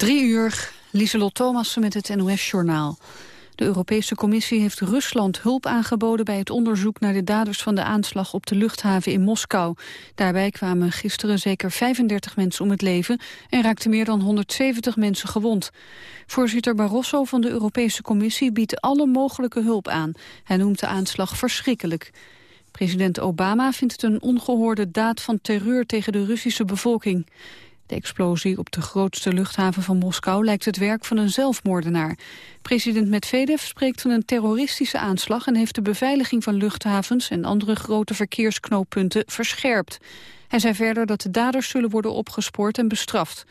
Drie uur, Lieselot Thomassen met het NOS-journaal. De Europese Commissie heeft Rusland hulp aangeboden bij het onderzoek naar de daders van de aanslag op de luchthaven in Moskou. Daarbij kwamen gisteren zeker 35 mensen om het leven en raakten meer dan 170 mensen gewond. Voorzitter Barroso van de Europese Commissie biedt alle mogelijke hulp aan. Hij noemt de aanslag verschrikkelijk. President Obama vindt het een ongehoorde daad van terreur tegen de Russische bevolking. De explosie op de grootste luchthaven van Moskou lijkt het werk van een zelfmoordenaar. President Medvedev spreekt van een terroristische aanslag... en heeft de beveiliging van luchthavens en andere grote verkeersknooppunten verscherpt. Hij zei verder dat de daders zullen worden opgespoord en bestraft.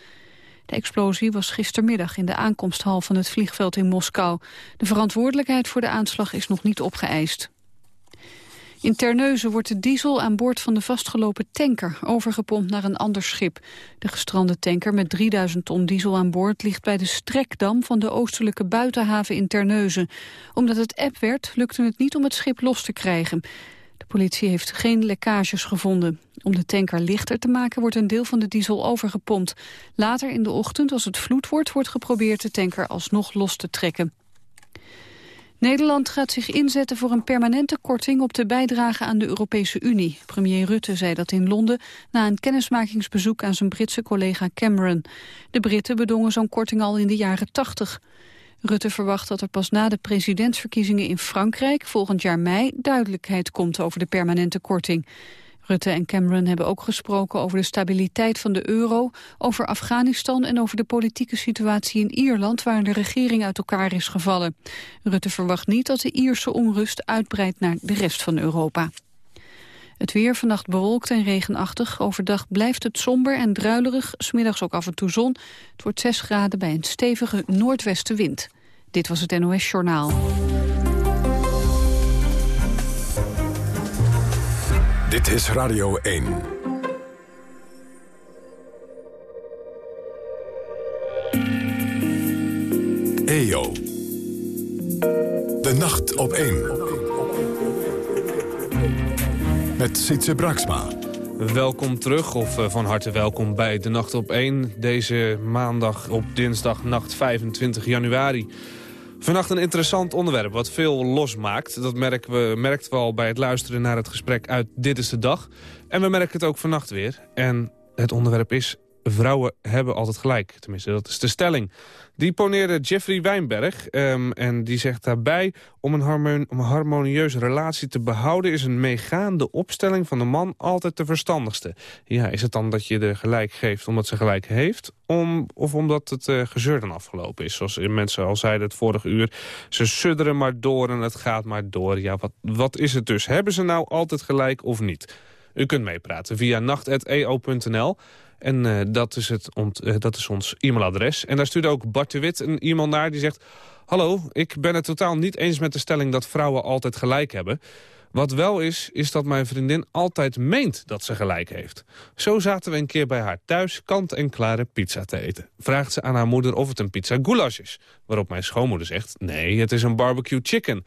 De explosie was gistermiddag in de aankomsthal van het vliegveld in Moskou. De verantwoordelijkheid voor de aanslag is nog niet opgeëist. In Terneuzen wordt de diesel aan boord van de vastgelopen tanker overgepompt naar een ander schip. De gestrande tanker met 3000 ton diesel aan boord ligt bij de strekdam van de oostelijke buitenhaven in Terneuzen. Omdat het app werd, lukte het niet om het schip los te krijgen. De politie heeft geen lekkages gevonden. Om de tanker lichter te maken wordt een deel van de diesel overgepompt. Later in de ochtend, als het vloed wordt, wordt geprobeerd de tanker alsnog los te trekken. Nederland gaat zich inzetten voor een permanente korting op de bijdrage aan de Europese Unie. Premier Rutte zei dat in Londen na een kennismakingsbezoek aan zijn Britse collega Cameron. De Britten bedongen zo'n korting al in de jaren 80. Rutte verwacht dat er pas na de presidentsverkiezingen in Frankrijk volgend jaar mei duidelijkheid komt over de permanente korting. Rutte en Cameron hebben ook gesproken over de stabiliteit van de euro, over Afghanistan en over de politieke situatie in Ierland waar de regering uit elkaar is gevallen. Rutte verwacht niet dat de Ierse onrust uitbreidt naar de rest van Europa. Het weer vannacht bewolkt en regenachtig. Overdag blijft het somber en druilerig. Smiddags ook af en toe zon. Het wordt 6 graden bij een stevige noordwestenwind. Dit was het NOS Journaal. Dit is Radio 1. EO. De nacht op 1. Met Sietse Braksma. Welkom terug, of uh, van harte welkom bij De Nacht op 1. Deze maandag op dinsdag nacht 25 januari. Vannacht een interessant onderwerp wat veel losmaakt. Dat merken we, merkt we al bij het luisteren naar het gesprek uit Dit is de Dag. En we merken het ook vannacht weer. En het onderwerp is vrouwen hebben altijd gelijk. Tenminste, dat is de stelling. Die poneerde Jeffrey Wijnberg. Um, en die zegt daarbij... Om een, om een, harmonieuze relatie te behouden... is een meegaande opstelling van de man altijd de verstandigste. Ja, is het dan dat je er gelijk geeft omdat ze gelijk heeft? Om, of omdat het uh, gezeur dan afgelopen is? Zoals mensen al zeiden het vorige uur. Ze sudderen maar door en het gaat maar door. Ja, wat, wat is het dus? Hebben ze nou altijd gelijk of niet? U kunt meepraten via nacht.eo.nl. En uh, dat, is het uh, dat is ons e-mailadres. En daar stuurde ook Bart de Wit een e-mail naar die zegt... Hallo, ik ben het totaal niet eens met de stelling dat vrouwen altijd gelijk hebben. Wat wel is, is dat mijn vriendin altijd meent dat ze gelijk heeft. Zo zaten we een keer bij haar thuis kant-en-klare pizza te eten. Vraagt ze aan haar moeder of het een pizza goulash is. Waarop mijn schoonmoeder zegt, nee, het is een barbecue chicken.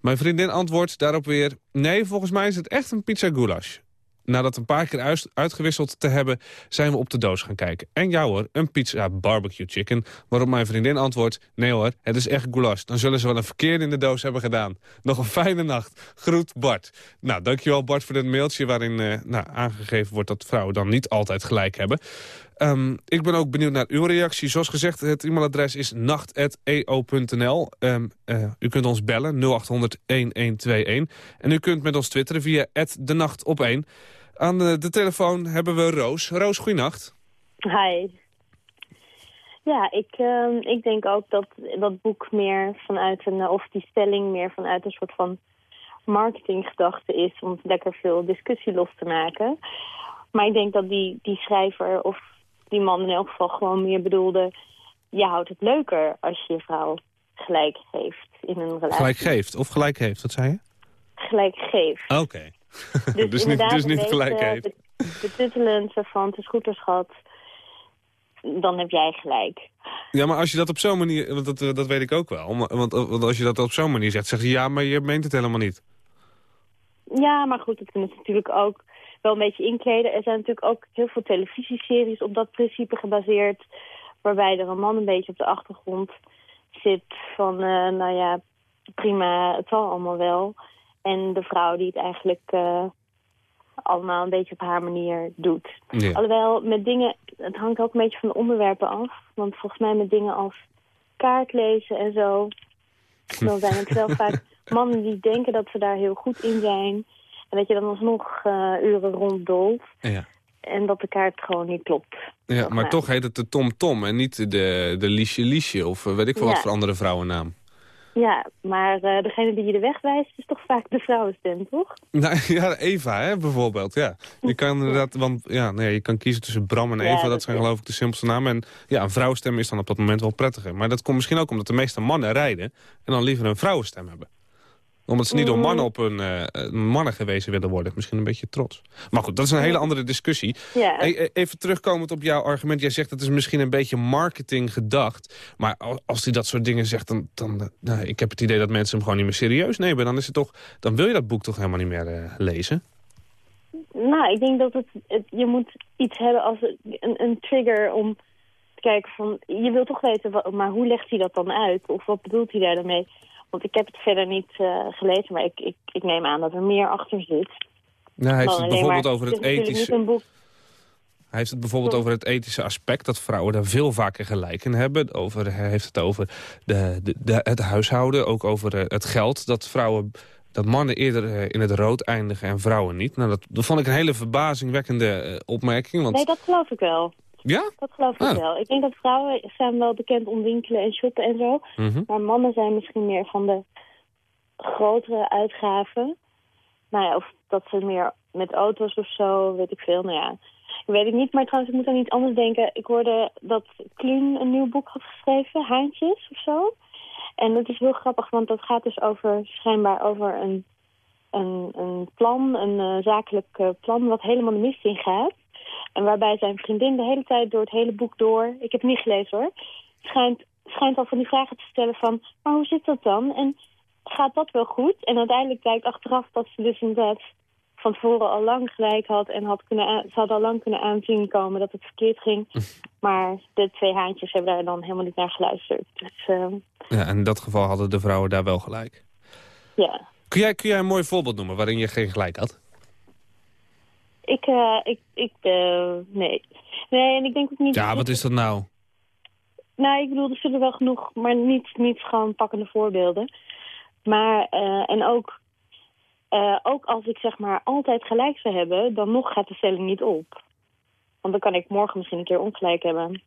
Mijn vriendin antwoordt daarop weer... nee, volgens mij is het echt een pizza goulash nadat een paar keer uitgewisseld te hebben, zijn we op de doos gaan kijken. En jou hoor, een pizza barbecue chicken. Waarop mijn vriendin antwoordt, nee hoor, het is echt goulash. Dan zullen ze wel een verkeerde in de doos hebben gedaan. Nog een fijne nacht. Groet Bart. Nou, dankjewel Bart voor dit mailtje waarin uh, nou, aangegeven wordt dat vrouwen dan niet altijd gelijk hebben. Um, ik ben ook benieuwd naar uw reactie. Zoals gezegd, het e-mailadres is nacht.eo.nl. Um, uh, u kunt ons bellen, 0800-1121. En u kunt met ons twitteren via de nacht op 1. Aan de, de, telefoon hebben we Roos. Roos, goeienacht. Hi. Ja, ik, uh, ik denk ook dat dat boek meer vanuit een, of die stelling meer vanuit een soort van marketinggedachte is om lekker veel discussie los te maken. Maar ik denk dat die, die schrijver of die man in elk geval gewoon meer bedoelde... je houdt het leuker als je je vrouw gelijk geeft in een relatie. Gelijk geeft of gelijk heeft, wat zei je? Gelijk geeft. Oké. Dus, dus, niet, dus niet gelijk heeft. Betuttelend van het is goed als schat, dan heb jij gelijk. Ja, maar als je dat op zo'n manier, want dat, dat weet ik ook wel. Want, want als je dat op zo'n manier zegt, zeg je ja, maar je meent het helemaal niet. Ja, maar goed, dat kunnen ze natuurlijk ook wel een beetje inkleden. Er zijn natuurlijk ook heel veel televisieseries op dat principe gebaseerd... waarbij er een man een beetje op de achtergrond zit van, uh, nou ja, prima, het zal allemaal wel. En de vrouw die het eigenlijk uh, allemaal een beetje op haar manier doet. Ja. Alhoewel, met dingen, het hangt ook een beetje van de onderwerpen af. Want volgens mij met dingen als kaart lezen en zo, dan zijn het wel vaak mannen die denken dat ze daar heel goed in zijn. En dat je dan alsnog uh, uren ronddolt. Ja. En dat de kaart gewoon niet klopt. Ja, maar toch heet het de Tom Tom en niet de, de Liesje Liesje of weet ik veel Ja. wat voor andere vrouwennaam. Ja, maar uh, degene die je de weg wijst is toch vaak de vrouwenstem, toch? Nou, ja, Eva, hè, bijvoorbeeld, ja. Je kan inderdaad, want ja, nee, je kan kiezen tussen Bram en Ja, Eva. dat, dat zijn is- geloof ik de simpelste namen. En ja, een vrouwenstem is dan op dat moment wel prettiger. Maar dat komt misschien ook omdat de meeste mannen rijden... en dan liever een vrouwenstem hebben. Omdat ze niet door Mm. mannen op hun eh, mannen gewezen willen worden. Misschien een beetje trots. Maar goed, dat is een hele andere discussie. Ja. Hey, eh, even terugkomend op jouw argument. Jij zegt het is misschien een beetje marketing gedacht. Maar al- als hij dat soort dingen zegt, dan, dan eh, nou, ik heb het idee dat mensen hem gewoon niet meer serieus nemen. Dan, is het toch, dan wil je dat boek toch helemaal niet meer eh, lezen? Nou, ik denk dat het, het- je moet iets hebben als een, een trigger om te kijken van... Je wil toch weten, maar hoe legt hij dat dan uit? Of wat bedoelt hij daar dan mee? Want ik heb het verder niet eh, gelezen, maar ik, ik, ik neem aan dat er meer achter zit. Nou, hij heeft het bijvoorbeeld maar- over het het ethische... boek Hij heeft het bijvoorbeeld over het ethische aspect... dat vrouwen daar veel vaker gelijk in hebben. Over, hij heeft het over de, de, de- het huishouden, ook over eh, het geld. Dat vrouwen, dat mannen eerder eh, in het rood eindigen en vrouwen niet. Nou, dat, dat vond ik een hele verbazingwekkende opmerking. Want, Nee, dat geloof ik wel. Ja? Dat geloof ik Ah. wel. Ik denk dat vrouwen zijn wel bekend om winkelen en shoppen en zo. Mhm. Maar mannen zijn misschien meer van de grotere uitgaven. Nou ja, of dat ze meer met auto's of zo, weet ik veel. Nou ja, weet ik niet. Maar trouwens, ik moet aan iets anders denken. Ik hoorde dat Kluun een nieuw boek had geschreven, Haantjes of zo. En dat is heel grappig, want dat gaat dus over, schijnbaar over een, een, een plan, een eh, zakelijk eh, plan, wat helemaal de mist in gaat. En waarbij zijn vriendin de hele tijd door het hele boek door, ik heb het niet gelezen hoor, schijnt, schijnt al van die vragen te stellen van, maar hoe zit dat dan? En gaat dat wel goed? En uiteindelijk blijkt achteraf dat ze dus inderdaad van tevoren al lang gelijk had en had kunnen ze had al lang kunnen aanzien komen dat het verkeerd ging. Maar de twee haantjes hebben daar dan helemaal niet naar geluisterd. Dus eh, Ja, en in dat geval hadden de vrouwen daar wel gelijk. ja, Kun jij, kun jij een mooi voorbeeld noemen waarin je geen gelijk had? Ik, eh, ik, ik, eh, nee. Nee, en ik denk ook niet... Ja, wat is dat nou? Nou, ik bedoel, er zullen wel genoeg, maar niet, niet gewoon pakkende voorbeelden. Maar, eh, en ook, ook als ik zeg maar altijd gelijk zou hebben, dan nog gaat de stelling niet op. Want dan kan ik morgen misschien een keer ongelijk hebben.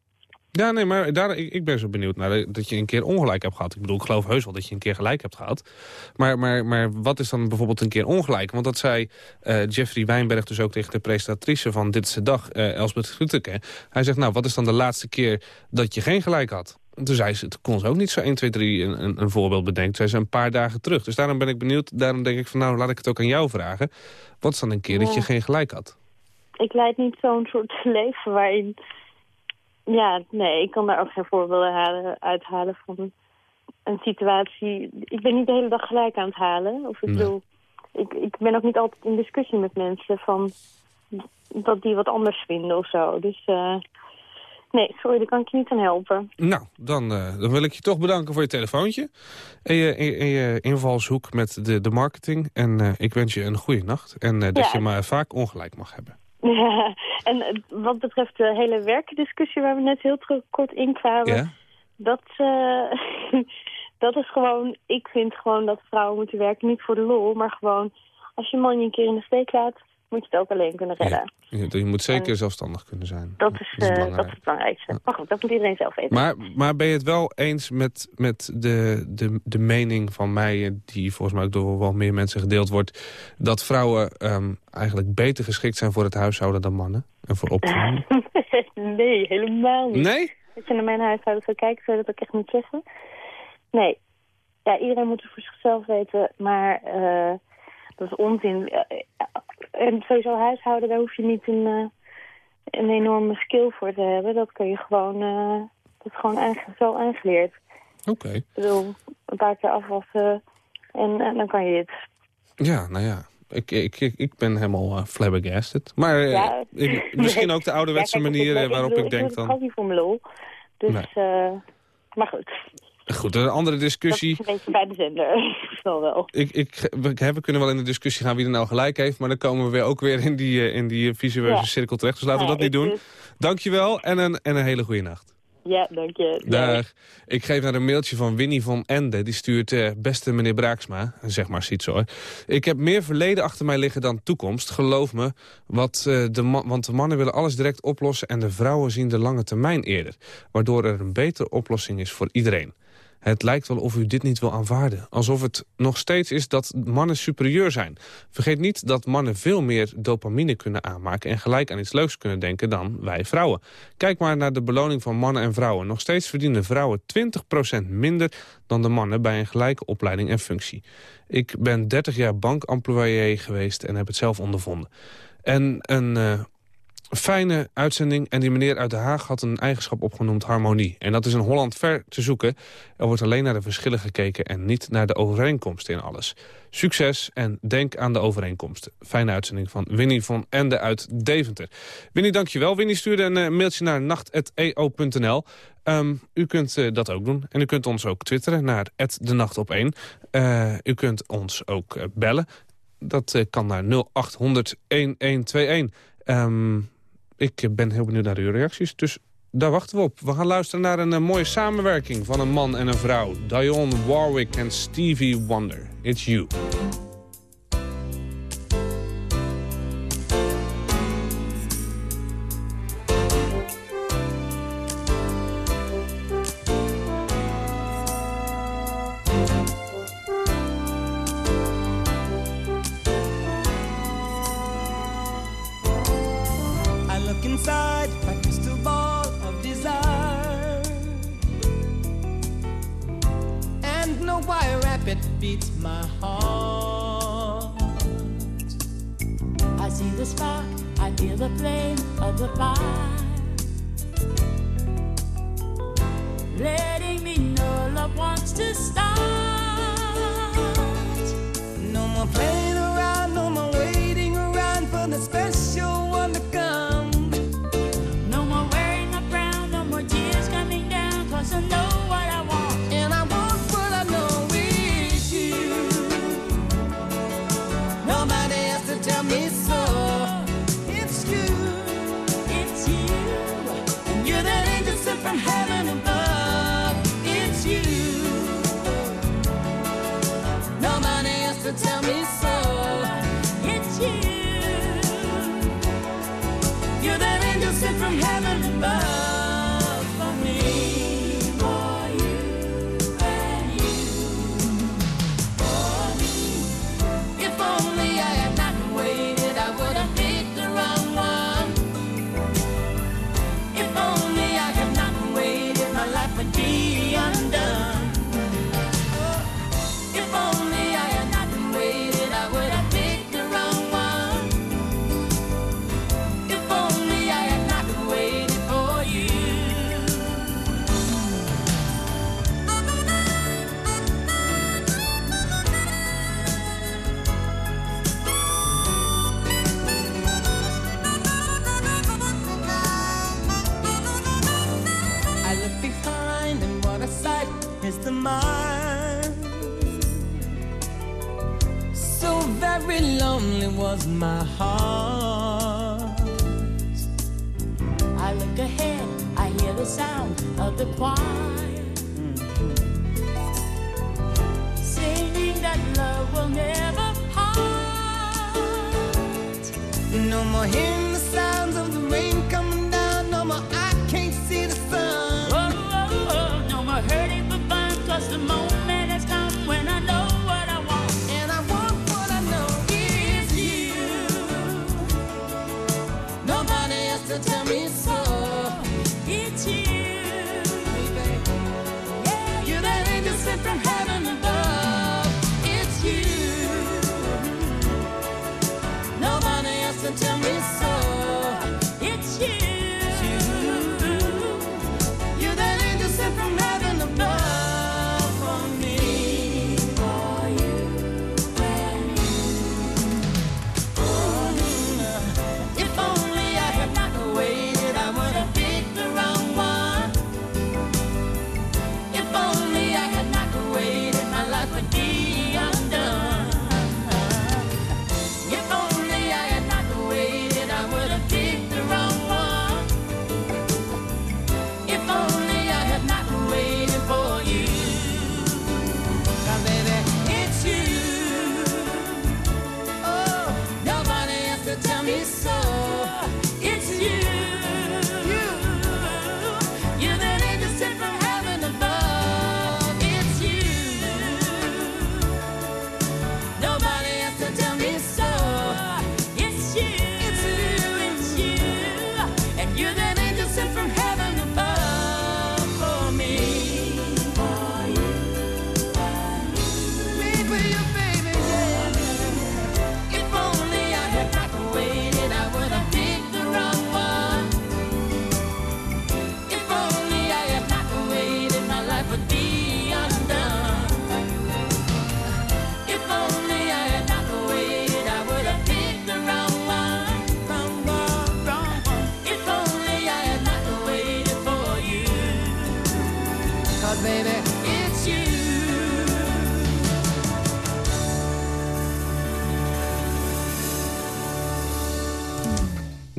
Ja, nee, maar daar, ik, ik ben zo benieuwd naar de- dat je een keer ongelijk hebt gehad. Ik bedoel, ik geloof heus wel dat je een keer gelijk hebt gehad. Maar, maar, maar wat is dan bijvoorbeeld een keer ongelijk? Want dat zei eh, Jeffrey Wijnberg dus ook tegen de presentatrice van Dit is de Dag, eh Elsbeth Grütke. Hij zegt, nou, wat is dan de laatste keer dat je geen gelijk had? En Toen zei ze, toen kon ze ook niet zo 1, 2, 3 een, een, een voorbeeld bedenken. Zei ze een paar dagen terug. Dus daarom ben ik benieuwd. Daarom denk ik van, nou, laat ik het ook aan jou vragen. Wat is dan een keer dat je geen gelijk had? Ik leid niet zo'n soort leven waarin... Ja, nee, ik kan daar ook geen voorbeelden halen, uithalen van een situatie. Ik ben niet de hele dag gelijk aan het halen. Of ik Nee. bedoel, ik, ik ben ook niet altijd in discussie met mensen van dat die wat anders vinden of zo. Dus eh, nee, sorry, daar kan ik je niet aan helpen. Nou, dan, eh, dan wil ik je toch bedanken voor je telefoontje. En je, en je- en je invalshoek met de, de marketing. En eh, ik wens je een goede nacht. En dat Ja. je maar vaak ongelijk mag hebben. Ja, en eh, wat betreft de hele werkdiscussie waar we net heel kort in kwamen... Ja? Dat, eh, dat is gewoon... Ik vind gewoon dat vrouwen moeten werken, niet voor de lol... maar gewoon, als je man je een keer in de steek laat... moet je het ook alleen kunnen redden. Je, je moet zeker zelfstandig kunnen zijn. Dat is, eh, dat is het belangrijkste. Maar goed, dat moet iedereen zelf weten. Maar, maar ben je het wel eens met, met de, de, de mening van mij... eh, die volgens mij ook door wel meer mensen gedeeld wordt... dat vrouwen ehm, eigenlijk beter geschikt zijn voor het huishouden dan mannen? En voor opvoeding? nee, helemaal niet. Nee? Als je naar mijn huishouden zou kijken, zou je dat ook echt niet zeggen. Nee. Ja, iedereen moet het voor zichzelf weten, maar eh, dat is onzin. Eh, En sowieso huishouden, daar hoef je niet een, eh, een enorme skill voor te hebben. Dat kun je gewoon, eh, dat is gewoon aange zo aangeleerd. Oké. Ik bedoel, een paar keer afwassen en, en dan kan je dit. Ja, nou ja. Ik, ik, ik, ik ben helemaal flabbergasted. Maar Ja. ik- misschien ook de ouderwetse Ja, kijk, manier ik- waarop bedoel, ik denk dan... ook niet voor mijn lol. Dus, Nee. eh, maar goed, Goed, een andere dat discussie. is een beetje bij de zender. wel wel. Ik, ik, we, kunnen wel in de discussie gaan wie er nou gelijk heeft... maar dan komen we weer ook weer in die, eh, in die eh, visueuze Ja. cirkel terecht. Dus laten we Nou, dat niet doen. dus- Dankjewel en een, en een hele goede nacht. Ja, dank je. Dag. Ik geef naar een mailtje van Winnie van Ende. Die stuurt, eh, beste meneer Braaksma, zeg maar zoiets hoor. Ik heb meer verleden achter mij liggen dan toekomst. Geloof me, wat, eh, de want de mannen willen alles direct oplossen... en de vrouwen zien de lange termijn eerder. Waardoor er een betere oplossing is voor iedereen. Het lijkt wel of u dit niet wil aanvaarden. Alsof het nog steeds is dat mannen superieur zijn. Vergeet niet dat mannen veel meer dopamine kunnen aanmaken... en gelijk aan iets leuks kunnen denken dan wij vrouwen. Kijk maar naar de beloning van mannen en vrouwen. Nog steeds verdienen vrouwen 20% minder dan de mannen... bij een gelijke opleiding en functie. Ik ben 30 jaar bankemployé geweest en heb het zelf ondervonden. En een... eh, fijne uitzending. En die meneer uit Den Haag had een eigenschap opgenoemd harmonie. En dat is in Holland ver te zoeken. Er wordt alleen naar de verschillen gekeken en niet naar de overeenkomsten in alles. Succes en denk aan de overeenkomsten. Fijne uitzending van Winnie van Ende uit Deventer. Winnie, dankjewel. Winnie stuurde een eh, mailtje naar nacht.eo.nl. Ehm, u kunt eh, dat ook doen. En u kunt ons ook twitteren naar de nacht op 1. u kunt ons ook eh, bellen. Dat eh, kan naar 0800 1121. Ehm, ik ben heel benieuwd naar uw reacties, dus daar wachten we op. We gaan luisteren naar een eh, mooie samenwerking van een man en een vrouw. Dionne Warwick en Stevie Wonder. It's You. From heaven above lonely was my heart. I look ahead, I hear the sound of the choir. Singing that love will never part. No more hearing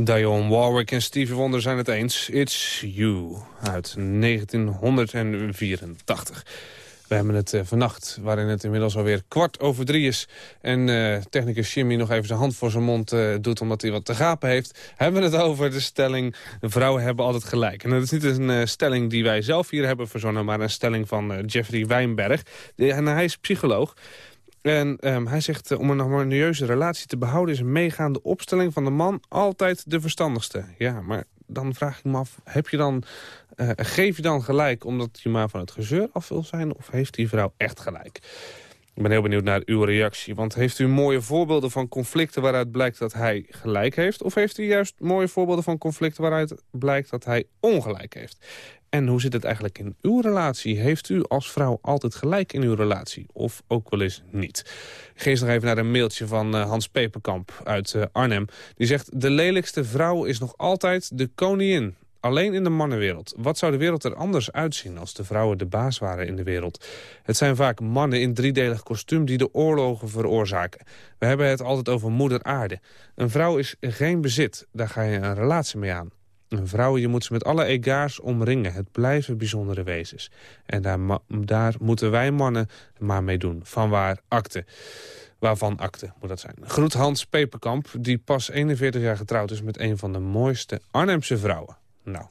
Dionne Warwick en Stevie Wonder zijn het eens. It's You uit 1984. We hebben het uh, vannacht, waarin het inmiddels alweer kwart over drie is... en uh, technicus Jimmy nog even zijn hand voor zijn mond uh, doet... omdat hij wat te gapen heeft, hebben we het over de stelling... vrouwen hebben altijd gelijk. En dat is niet een stelling die wij zelf hier hebben verzonnen... maar een stelling van Jeffrey Wijnberg. En hij is psycholoog. En um, hij zegt, uh, om een harmonieuze relatie te behouden... is een meegaande opstelling van de man altijd de verstandigste. Ja, maar dan vraag ik me af, heb je dan, uh, geef je dan gelijk... omdat je maar van het gezeur af wil zijn... of heeft die vrouw echt gelijk? Ik ben heel benieuwd naar uw reactie. Want heeft u mooie voorbeelden van conflicten waaruit blijkt dat hij gelijk heeft? Of heeft u juist mooie voorbeelden van conflicten waaruit blijkt dat hij ongelijk heeft? En hoe zit het eigenlijk in uw relatie? Heeft u als vrouw altijd gelijk in uw relatie? Of ook wel eens niet? Geef nog even naar een mailtje van uh, Hans Peperkamp uit uh, Arnhem. Die zegt, de lelijkste vrouw is nog altijd de koningin. Alleen in de mannenwereld. Wat zou de wereld er anders uitzien als de vrouwen de baas waren in de wereld? Het zijn vaak mannen in driedelig kostuum die de oorlogen veroorzaken. We hebben het altijd over moeder aarde. Een vrouw is geen bezit, daar ga je een relatie mee aan. Een vrouw, je moet ze met alle egaars omringen. Het blijven bijzondere wezens. En daar, daar moeten wij mannen maar mee doen. Vanwaar akte. Waarvan akte moet dat zijn. Groet Hans Peperkamp, die pas 41 jaar getrouwd is... met een van de mooiste Arnhemse vrouwen. Nou,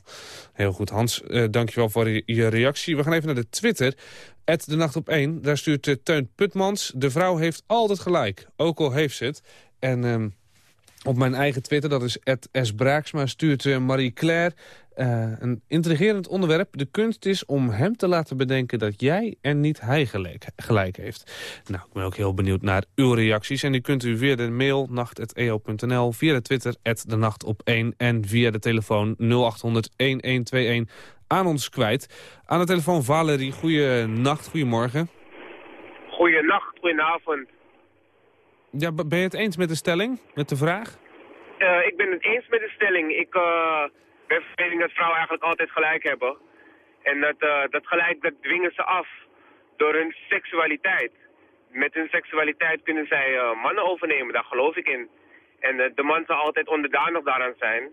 heel goed Hans. Uh, dankjewel voor je reactie. We gaan even naar de Twitter. Ed de Nacht op 1. Daar stuurt uh, Teun Putmans. De vrouw heeft altijd gelijk. Ook al heeft ze het. En... Uh, op mijn eigen Twitter, dat is @sbraaksma, stuurt uh, Marie-Claire uh, een intrigerend onderwerp. De kunst is om hem te laten bedenken dat jij en niet hij gelijk, heeft. Nou, ik ben ook heel benieuwd naar uw reacties. En die kunt u via de mail nacht.eo.nl, via de Twitter, de nacht op 1 en via de telefoon 0800-1121 aan ons kwijt. Aan de telefoon Valerie, goeienacht, goedemorgen. Goeienacht, goedenavond. Ja, ben je het eens met de stelling, met de vraag? Uh, ik ben het eens met de stelling. Ik uh, ben van dat vrouwen eigenlijk altijd gelijk hebben. En dat, uh, dat gelijk, dat dwingen ze af door hun seksualiteit. Met hun seksualiteit kunnen zij mannen overnemen, daar geloof ik in. En de man zal altijd onderdanig daaraan zijn.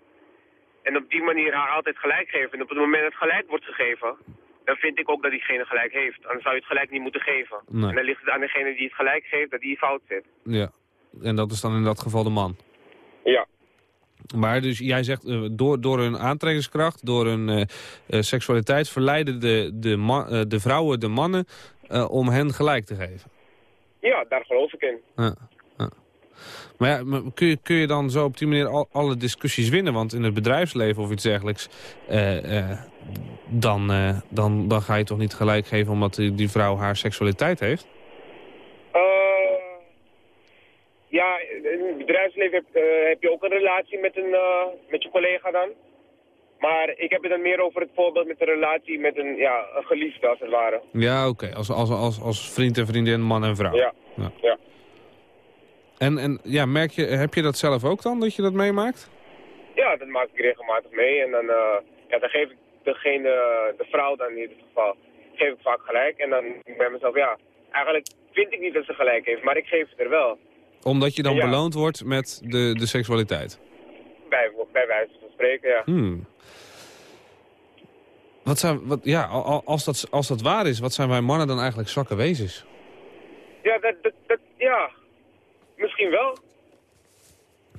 En op die manier haar altijd gelijk geven. En op het moment dat gelijk wordt gegeven, dan vind ik ook dat diegene gelijk heeft. Anders zou je het gelijk niet moeten geven. En dan ligt het aan degene die het gelijk geeft dat die fout zit. Ja, en dat is dan in dat geval de man? Ja. Maar dus jij zegt, uh, door, door hun aantrekkingskracht, door hun uh, uh, seksualiteit... verleiden de, de, de vrouwen de mannen om hen gelijk te geven? Ja, daar geloof ik in. Ja. Maar ja, maar kun, je, kun je dan zo op die manier al, alle discussies winnen? Want in het bedrijfsleven of iets dergelijks... dan, dan, dan ga je toch niet gelijk geven omdat die, die vrouw haar seksualiteit heeft? Ja, in het bedrijfsleven heb, heb, je ook een relatie met, een, met je collega dan. Maar ik heb het dan meer over het voorbeeld met een relatie met een, ja, een geliefde als het ware. Ja, oké. Okay. Als, als, als, als vriend en vriendin, man en vrouw. Ja. ja. ja. En, en ja, merk je, heb je dat zelf ook dan, dat je dat meemaakt? Ja, dat maak ik regelmatig mee. En dan, uh, ja, dan geef ik degene, de vrouw dan in ieder geval, geef ik vaak gelijk. En dan bij mezelf, ja, eigenlijk vind ik niet dat ze gelijk heeft, maar ik geef het er wel omdat je dan beloond wordt met de, de seksualiteit? Bij, bij wijze van spreken, ja. Hmm. Wat zijn, wat, ja, als dat, als dat waar is, wat zijn wij mannen dan eigenlijk zwakke wezens? Ja, dat, dat, dat ja. Misschien wel.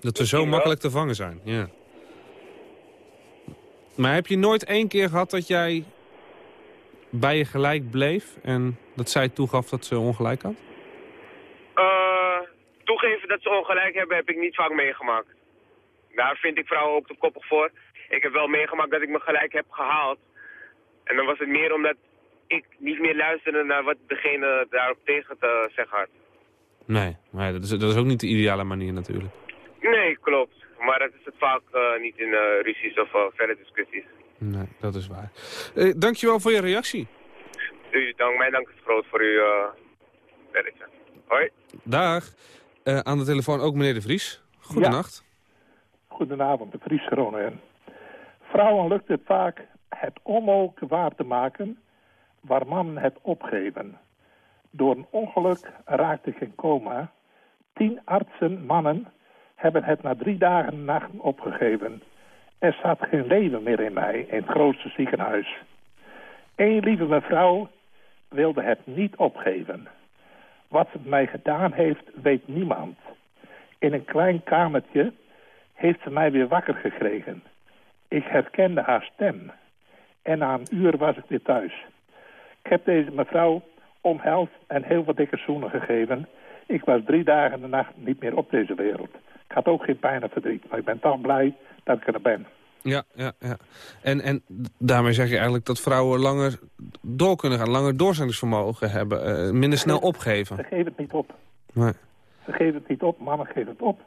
Dat we zo makkelijk te vangen zijn, ja. Maar heb je nooit één keer gehad dat jij bij je gelijk bleef... en dat zij toegaf dat ze ongelijk had? toegeven dat ze ongelijk hebben, heb ik niet vaak meegemaakt. Daar vind ik vrouwen ook te koppig voor. Ik heb wel meegemaakt dat ik me gelijk heb gehaald. En dan was het meer omdat ik niet meer luisterde naar wat degene daarop tegen te zeggen had. Nee, maar dat is, dat is ook niet de ideale manier natuurlijk. Nee, klopt. Maar dat is het vaak uh, niet in uh, ruzies of uh, verre discussies. Nee, dat is waar. Uh, dankjewel voor je reactie. U, dank, mijn dank is groot voor uw werkje. Hoi. Dag. Uh, aan de telefoon ook meneer De Vries. Goedenacht. Ja. Goedenavond, De Vries Groningen. Vrouwen lukt het vaak het onmogelijke waar te maken waar mannen het opgeven. Door een ongeluk raakte ik in coma. Tien artsen, mannen, hebben het na drie dagen en nachten opgegeven. Er zat geen leven meer in mij in het grootste ziekenhuis. Eén lieve mevrouw wilde het niet opgeven. Wat ze mij gedaan heeft, weet niemand. In een klein kamertje heeft ze mij weer wakker gekregen. Ik herkende haar stem. En na een uur was ik weer thuis. Ik heb deze mevrouw omhelst en heel wat dikke zoenen gegeven. Ik was drie dagen en nacht niet meer op deze wereld. Ik had ook geen pijn en verdriet, maar ik ben toch blij dat ik er ben. Ja, ja, ja. En, en daarmee zeg je eigenlijk dat vrouwen langer door kunnen gaan, langer doorzettingsvermogen hebben, eh, minder snel opgeven. Ze geven het niet op. Nee. Ze geven het niet op, mannen geven het op.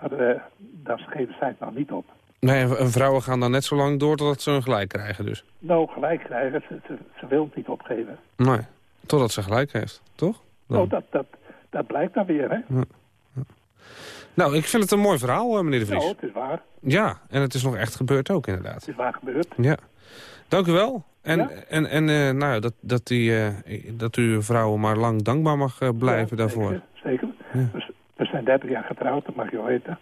Maar dan geven zij het nou niet op. Nee, en en vrouwen gaan dan net zo lang door totdat ze hun gelijk krijgen dus. Nou, gelijk krijgen, ze, ze, ze wil het niet opgeven. Nee, totdat ze gelijk heeft, toch? Dan. Nou, dat, dat, dat blijkt dan weer, hè? Nou, ik vind het een mooi verhaal, eh, meneer De Vries. Nou, het is waar. Ja, en het is nog echt gebeurd ook inderdaad. Het is waar gebeurd. Ja. Dank u wel. En, Ja? en, en eh, nou, ja, dat, dat, die, eh, dat u vrouwen maar lang dankbaar mag blijven Ja, daarvoor. Zeker. zeker. Ja. Dus, we zijn 30 jaar getrouwd, dat mag je weten.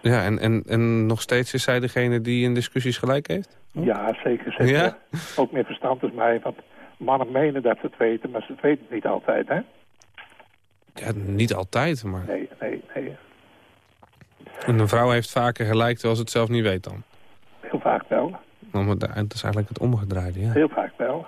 Ja, en, en, en nog steeds is zij degene die in discussies gelijk heeft? Ja, zeker. zeker. Ja? Ook meer verstand als mij, want mannen menen dat ze het weten, maar ze weten het niet altijd, hè? Ja, niet altijd, maar... Nee, nee, nee. En een vrouw heeft vaker gelijk terwijl ze het zelf niet weet dan. Heel vaak wel. Het is eigenlijk het omgedraaide, ja. Heel vaak wel.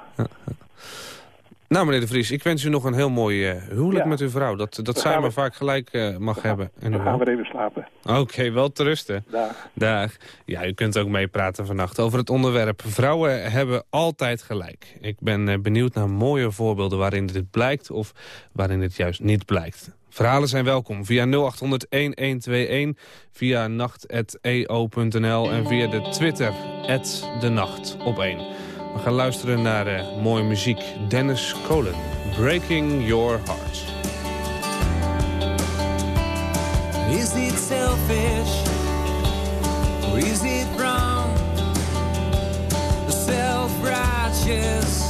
Nou, meneer De Vries, ik wens u nog een heel mooi eh, huwelijk Ja. met uw vrouw. Dat, dat zij maar we- vaak gelijk eh, mag hebben. En Dan gaan we even slapen. Oké, wel te rusten. Dag. Dag. Ja, u kunt ook meepraten vannacht over het onderwerp. Vrouwen hebben altijd gelijk. Ik ben eh, benieuwd naar mooie voorbeelden waarin dit blijkt... of waarin dit juist niet blijkt. Verhalen zijn welkom via 0800-1121, via nacht.eo.nl... en via de Twitter, de nacht op 1. We gaan luisteren naar eh, mooie muziek. Dennis Kolen, Breaking Your Heart. Is it selfish or is it wrong? Self-righteous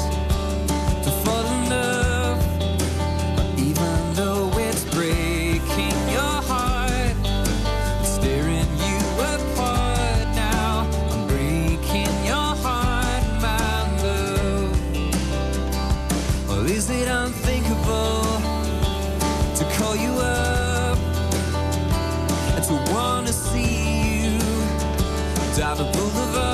down the boulevard.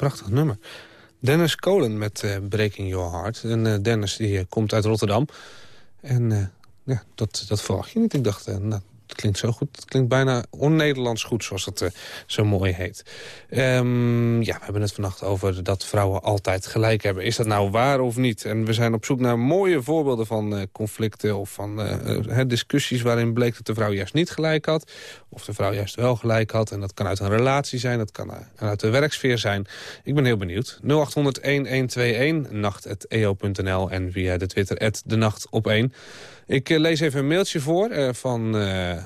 Prachtig nummer. Dennis Kolen met eh, Breaking Your Heart. En eh, Dennis die eh, komt uit Rotterdam. En ja, dat, dat verwacht je niet. Ik dacht, nou, klinkt zo goed. Het klinkt bijna on-Nederlands goed, zoals het eh, zo mooi heet. Ehm, ja, we hebben het vannacht over dat vrouwen altijd gelijk hebben. Is dat nou waar of niet? En we zijn op zoek naar mooie voorbeelden van eh, conflicten... of van eh, discussies waarin bleek dat de vrouw juist niet gelijk had... of de vrouw juist wel gelijk had. En dat kan uit een relatie zijn, dat kan uit de werksfeer zijn. Ik ben heel benieuwd. 0800-1121, nacht.eo.nl en via de Twitter, de nacht op 1. Ik eh, lees even een mailtje voor eh, van eh,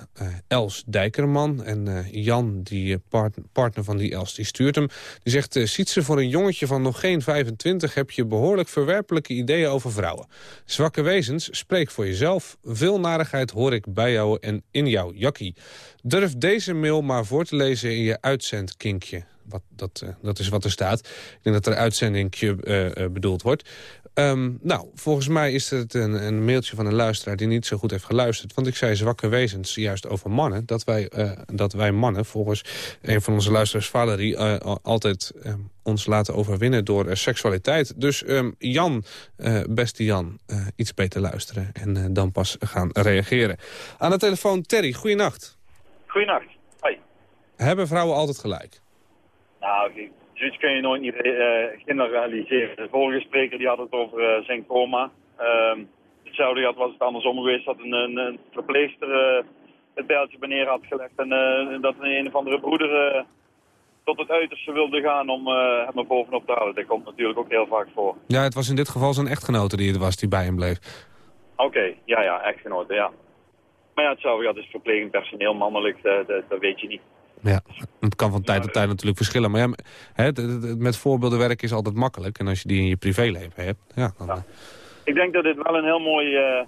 Els Dijkerman. En Jan, die part- partner van die Els, die stuurt hem. Die zegt, eh Sietse, voor een jongetje van nog geen 25... heb je behoorlijk verwerpelijke ideeën over vrouwen. Zwakke wezens, spreek voor jezelf. Veel narigheid hoor ik bij jou en in jouw jakkie. Durf deze mail maar voor te lezen in je uitzendkinkje. Wat, dat, eh, dat is wat er staat. Ik denk dat er uitzendingje eh, eh, bedoeld wordt. Ehm, nou, volgens mij is het een, een mailtje van een luisteraar die niet zo goed heeft geluisterd. Want ik zei zwakke wezens juist over mannen. Dat wij, dat wij mannen, volgens een van onze luisteraars, Valerie, al- altijd ehm, ons laten overwinnen door seksualiteit. Dus ehm, Jan, beste Jan, iets beter luisteren en dan pas gaan reageren. Aan de telefoon Terry, goeienacht. Goeienacht. Hoi. Hebben vrouwen altijd gelijk? Nou, zoiets kun je nooit niet eh, generaliseren. De vorige spreker die had het over eh, zijn coma. Ehm, hetzelfde had was het andersom geweest dat een, een, een verpleegster eh, het bijltje beneden had gelegd. En dat een, een of andere broeder tot het uiterste wilde gaan om hem er bovenop te houden. Dat komt natuurlijk ook heel vaak voor. Ja, het was in dit geval zijn echtgenote die het was die bij hem bleef. Oké, ja, ja, echtgenoten, ja. Maar ja, hetzelfde had is verplegend personeel, mannelijk, dat, dat, dat weet je niet. Ja, het kan van tijd tot tijd natuurlijk verschillen. Maar ja, het- het- met voorbeelden werken is altijd makkelijk. En als je die in je privéleven hebt, ja, dan... eh, Ik denk dat dit wel een heel mooi eh,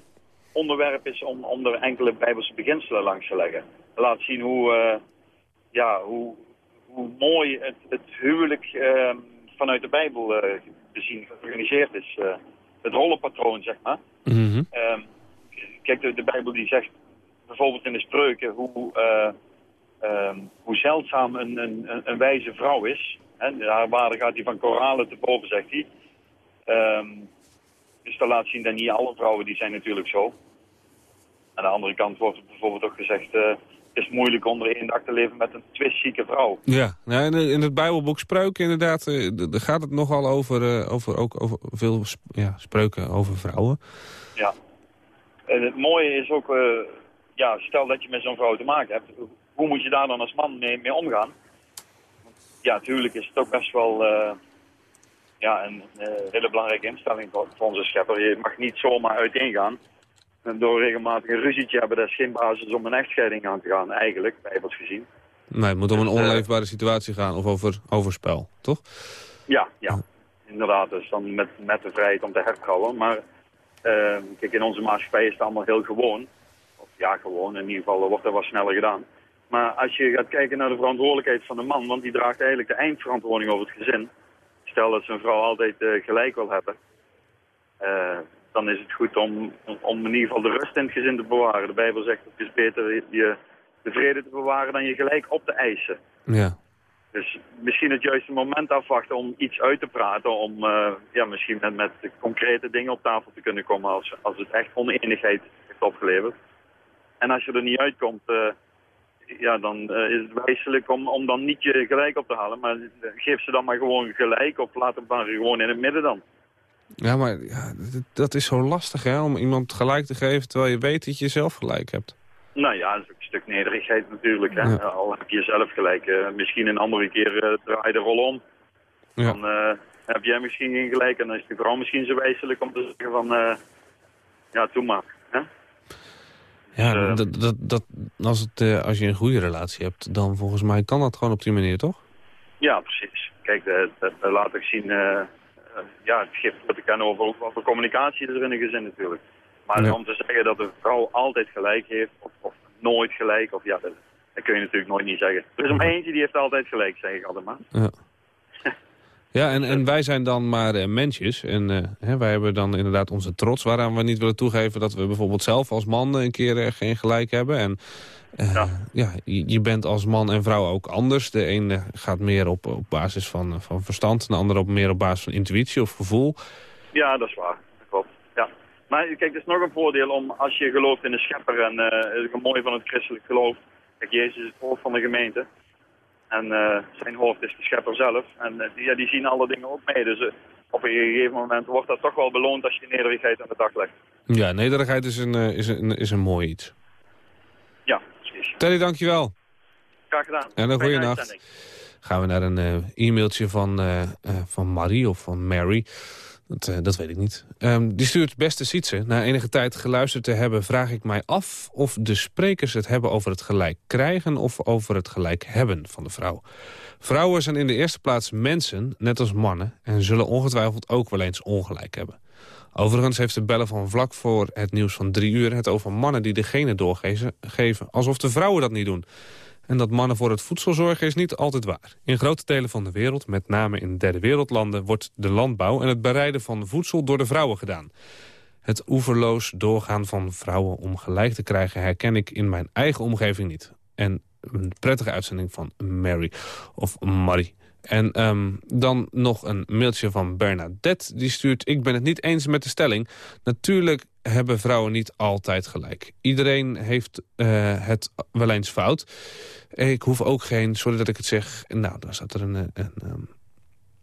onderwerp is om, om er enkele bijbelse beginselen langs te leggen. Laat zien hoe, eh, ja, hoe, hoe mooi het, het huwelijk eh, vanuit de Bijbel eh, bezien georganiseerd is. Eh, het rollenpatroon, zeg maar. mhm. Ehm, kijk, de, de Bijbel die zegt bijvoorbeeld in de spreuken hoe, eh, ehm, hoe zeldzaam een, een, een- wijze vrouw is. Hè, haar waarde gaat hij van koralen te boven, zegt hij. Ehm, dus dat laat zien dat niet alle vrouwen die zijn natuurlijk zo. Aan de andere kant wordt er bijvoorbeeld ook gezegd... eh, het is moeilijk onder één dak te leven met een twistzieke vrouw. Ja, nou, in, het Bijbelboek Spreuken inderdaad, eh, daar gaat het nogal over, eh, over, ook over veel sp- ja, spreuken over vrouwen. Ja. En het mooie is ook, ja, stel dat je met zo'n vrouw te maken hebt, hoe moet je daar dan als man mee, mee omgaan? Ja, natuurlijk is het ook best wel eh, ja, een eh, hele belangrijke instelling voor, voor onze schepper. Je mag niet zomaar uiteengaan. En door regelmatig een ruzietje hebben, dat is geen basis om een echtscheiding aan te gaan, eigenlijk, bijbels gezien. Nee, het moet om een Dus, eh, onleefbare situatie gaan of over overspel, toch? Ja, ja. Inderdaad, dus dan met, met de vrijheid om te hertrouwen. Maar kijk, in onze maatschappij is het allemaal heel gewoon. Of ja, gewoon. In ieder geval wordt dat wat sneller gedaan. Maar als je gaat kijken naar de verantwoordelijkheid van de man, want die draagt eigenlijk de eindverantwoording over het gezin. Stel dat zijn vrouw altijd eh, gelijk wil hebben. eh, dan is het goed om, om in ieder geval de rust in het gezin te bewaren. De Bijbel zegt het is beter je de vrede te bewaren dan je gelijk op te eisen. Ja. Dus misschien het juiste moment afwachten om iets uit te praten. Om eh, ja, misschien met, met concrete dingen op tafel te kunnen komen als, als het echt oneenigheid heeft opgeleverd. En als je er niet uitkomt, eh, ja, dan eh, is het wijselijk om, om dan niet je gelijk op te halen. Maar geef ze dan maar gewoon gelijk of laat hem maar gewoon in het midden dan. Ja, maar ja, dat, is zo lastig, hè, om iemand gelijk te geven... terwijl je weet dat je zelf gelijk hebt. Nou ja, dat is ook een stuk nederigheid natuurlijk. Hè? Ja. Al heb je zelf gelijk. eh, misschien een andere keer eh, draai je de rol om. Ja. Dan heb jij misschien geen gelijk en dan is de vrouw misschien zo wijselijk om te zeggen van... ja, doe maar. Hè? Ja, Dus, eh, dat, dat, dat, als, het, eh, als je een goede relatie hebt, dan volgens mij kan dat gewoon op die manier, toch? Ja, precies. Kijk, dat, laat ik zien. eh, eh, ja, het geeft wat te kennen over wat voor communicatie er in een gezin natuurlijk. Maar Ja. om te zeggen dat de vrouw altijd gelijk heeft, of, of nooit gelijk, of ja, dat, dat kun je natuurlijk nooit niet zeggen. Er is maar eentje die heeft altijd gelijk, zeg ik altijd maar. Ja. Ja, en, en wij zijn dan maar eh, mensjes. En eh, hè, wij hebben dan inderdaad onze trots... waaraan we niet willen toegeven dat we bijvoorbeeld zelf als man... een keer eh, geen gelijk hebben. En eh, Ja. ja, je, bent als man en vrouw ook anders. De ene gaat meer op, op basis van, van verstand... de andere op meer op basis van intuïtie of gevoel. Ja, dat is waar. Dat klopt. Ja. Maar kijk, het is nog een voordeel om als je gelooft in de schepper en eh, het is ook mooi van het christelijk geloof. Kijk, Jezus is het hoofd van de gemeente. En eh, zijn hoofd is de schepper zelf. En eh, die, ja, die zien alle dingen ook mee. Dus eh, op een gegeven moment wordt dat toch wel beloond als je nederigheid aan de dag legt. Ja, nederigheid is een, is een, is een mooi iets. Ja, precies. Terry, dankjewel. Graag gedaan. En een goede nacht. Gaan we naar een e-mailtje van, van Marie of van Mary. Dat, eh, dat weet ik niet. Ehm, die stuurt beste Sietse. Na enige tijd geluisterd te hebben vraag ik mij af... of de sprekers het hebben over het gelijk krijgen... of over het gelijk hebben van de vrouw. Vrouwen zijn in de eerste plaats mensen, net als mannen... en zullen ongetwijfeld ook wel eens ongelijk hebben. Overigens heeft de bellen van vlak voor het nieuws van drie uur... het over mannen die degene doorgeven, geven, alsof de vrouwen dat niet doen. En dat mannen voor het voedsel zorgen is niet altijd waar. In grote delen van de wereld, met name in derde wereldlanden... wordt de landbouw en het bereiden van voedsel door de vrouwen gedaan. Het oeverloos doorgaan van vrouwen om gelijk te krijgen... herken ik in mijn eigen omgeving niet. En een prettige uitzending van Mary of Marie. En ehm, dan nog een mailtje van Bernadette. Die stuurt, ik ben het niet eens met de stelling. Natuurlijk hebben vrouwen niet altijd gelijk. Iedereen heeft eh, het wel eens fout. Ik hoef ook geen, sorry dat ik het zeg... Nou, daar staat er een... een, een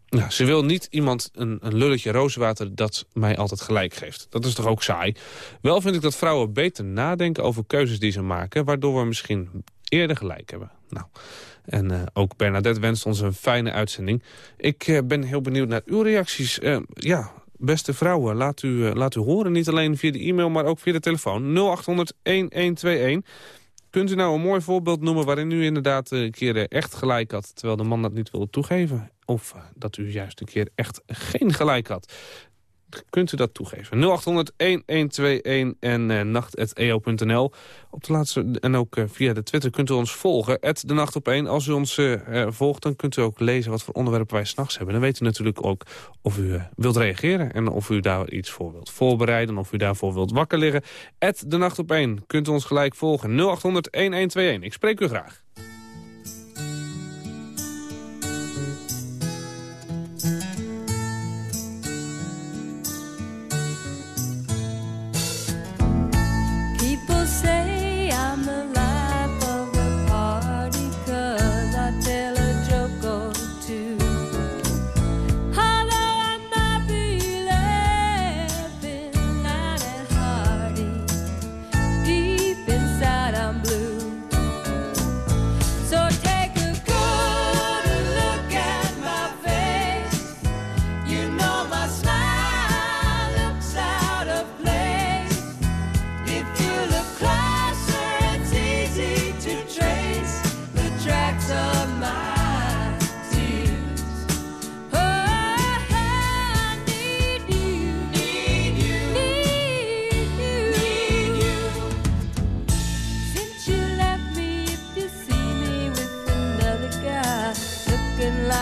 nou, ze wil niet iemand een, een lulletje rozenwater dat mij altijd gelijk geeft. Dat is toch ook saai? Wel vind ik dat vrouwen beter nadenken over keuzes die ze maken... waardoor we misschien eerder gelijk hebben. Nou, en eh, ook Bernadette wenst ons een fijne uitzending. Ik eh, ben heel benieuwd naar uw reacties. Eh, ja, beste vrouwen, laat u, eh, laat u horen. Niet alleen via de e-mail, maar ook via de telefoon. 0800-1121. Kunt u nou een mooi voorbeeld noemen waarin u inderdaad een keer eh, echt gelijk had... terwijl de man dat niet wilde toegeven? Of eh, dat u juist een keer echt geen gelijk had? Kunt u dat toegeven? 0800-1121 en uh, nacht.eo.nl. Op de laatste en ook uh, via de Twitter kunt u ons volgen. de nacht op 1. Als u ons uh, volgt, dan kunt u ook lezen wat voor onderwerpen wij s'nachts hebben. Dan weet u natuurlijk ook of u wilt reageren en of u daar iets voor wilt voorbereiden. Of u daarvoor wilt wakker liggen. de nacht op 1 kunt u ons gelijk volgen. 0800-1121. Ik spreek u graag.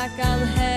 like I'm heaven.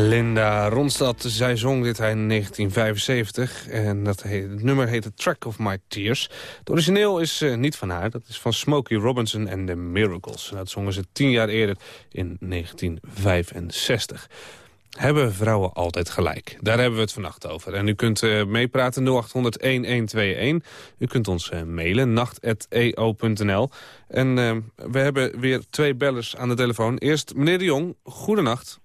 Linda Ronstadt, zij zong dit in 1975 en dat heet, het nummer heette Track of My Tears. Het origineel is eh, niet van haar, dat is van Smokey Robinson en The Miracles. Dat zongen ze tien jaar eerder in 1965. Hebben vrouwen altijd gelijk? Daar hebben we het vannacht over. En u kunt eh, meepraten 0800-1121. U kunt ons eh, mailen, nacht.eo.nl. En we hebben weer twee bellers aan de telefoon. Eerst meneer de Jong, goedenacht.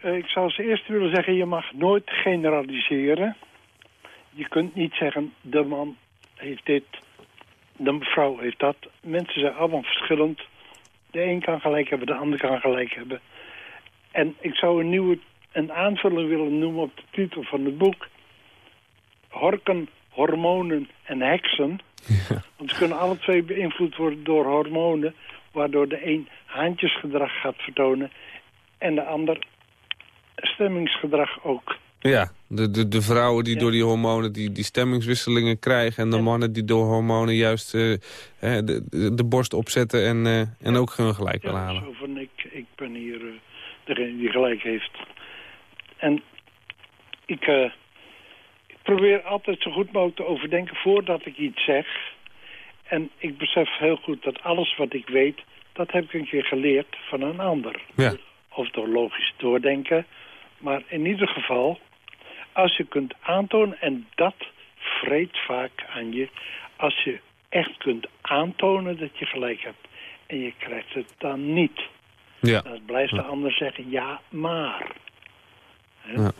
Eh, ik zou als eerste willen zeggen, je mag nooit generaliseren. Je kunt niet zeggen, de man heeft dit, de vrouw heeft dat. Mensen zijn allemaal verschillend. De een kan gelijk hebben, de ander kan gelijk hebben. En ik zou een nieuwe een aanvulling willen noemen op de titel van het boek. Horken, hormonen en heksen. Want ze kunnen alle twee beïnvloed worden door hormonen... waardoor de een haantjesgedrag gaat vertonen... en de ander stemmingsgedrag ook. Ja, de, de, de vrouwen die door die hormonen die, die stemmingswisselingen krijgen... en de mannen die door hormonen juist eh, de, de, borst opzetten en, eh, en ook hun gelijk willen halen. Zo van, ik, ik ben hier eh, degene die gelijk heeft. En ik, ik probeer altijd zo goed mogelijk te overdenken voordat ik iets zeg. En ik besef heel goed dat alles wat ik weet, dat heb ik een keer geleerd van een ander. Ja. Of door logisch doordenken. Maar in ieder geval, als je kunt aantonen, en dat vreet vaak aan je, als je echt kunt aantonen dat je gelijk hebt en je krijgt het dan niet. Ja. Dan blijft de ander zeggen, ja, maar. Ja.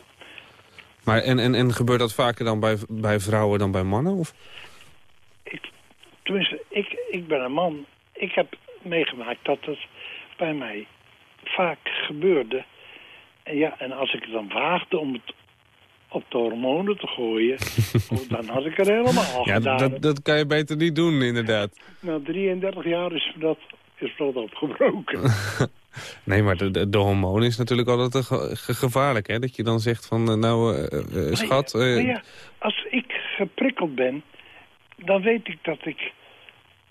Maar en, en, en gebeurt dat vaker dan bij, bij vrouwen dan bij mannen? Of? Tenminste, ik, ik ben een man. Ik heb meegemaakt dat het bij mij vaak gebeurde. Ja, en als ik het dan waagde om het op de hormonen te gooien... oh, dan had ik er helemaal al Ja, gedaan. dat, dat kan je beter niet doen, inderdaad. Na 33 jaar is dat, is dat opgebroken. Nee, maar de, de, de hormoon is natuurlijk altijd een ge- ge- gevaarlijk, hè? Dat je dan zegt van, eh, nou, eh, eh, Maar schat... ja, maar ja, als ik geprikkeld ben, dan weet ik dat ik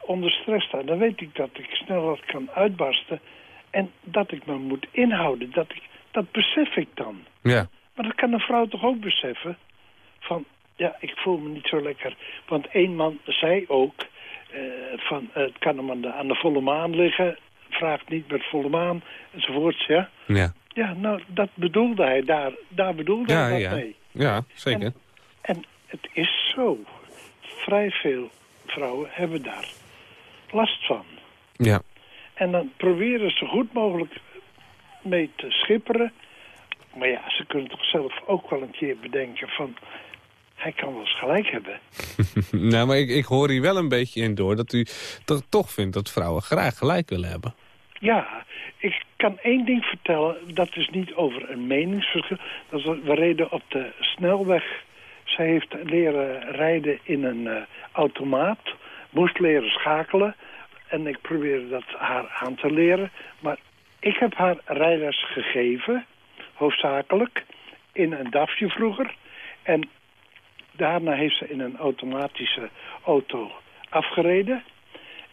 onder stress sta. Dan weet ik dat ik snel wat kan uitbarsten. En dat ik me moet inhouden. Dat, ik, dat besef ik dan. ja. Maar dat kan een vrouw toch ook beseffen? Van, ja, ik voel me niet zo lekker. Want één man zei ook... eh, van, eh, het kan hem aan de, aan de volle maan liggen. Vraagt niet met volle maan, enzovoorts, ja. Ja, Ja, nou, dat bedoelde hij. Daar, daar bedoelde ja, hij dat ja. mee. ja zeker. En het is zo. Vrij veel vrouwen hebben daar last van. Ja. En dan proberen ze zo goed mogelijk mee te schipperen. Maar ja, ze kunnen toch zelf ook wel een keer bedenken van... hij kan wel eens gelijk hebben. nou, maar ik, ik hoor hier wel een beetje in door dat u toch, toch vindt dat vrouwen graag gelijk willen hebben. Ja, ik kan één ding vertellen. Dat is niet over een meningsverschil. Dat we reden op de snelweg. Zij heeft leren rijden in een eh, automaat. Moest leren schakelen. En ik probeerde dat haar aan te leren. Maar ik heb haar rijles gegeven. Hoofdzakelijk. In een DAFje vroeger. En daarna heeft ze in een automatische auto afgereden.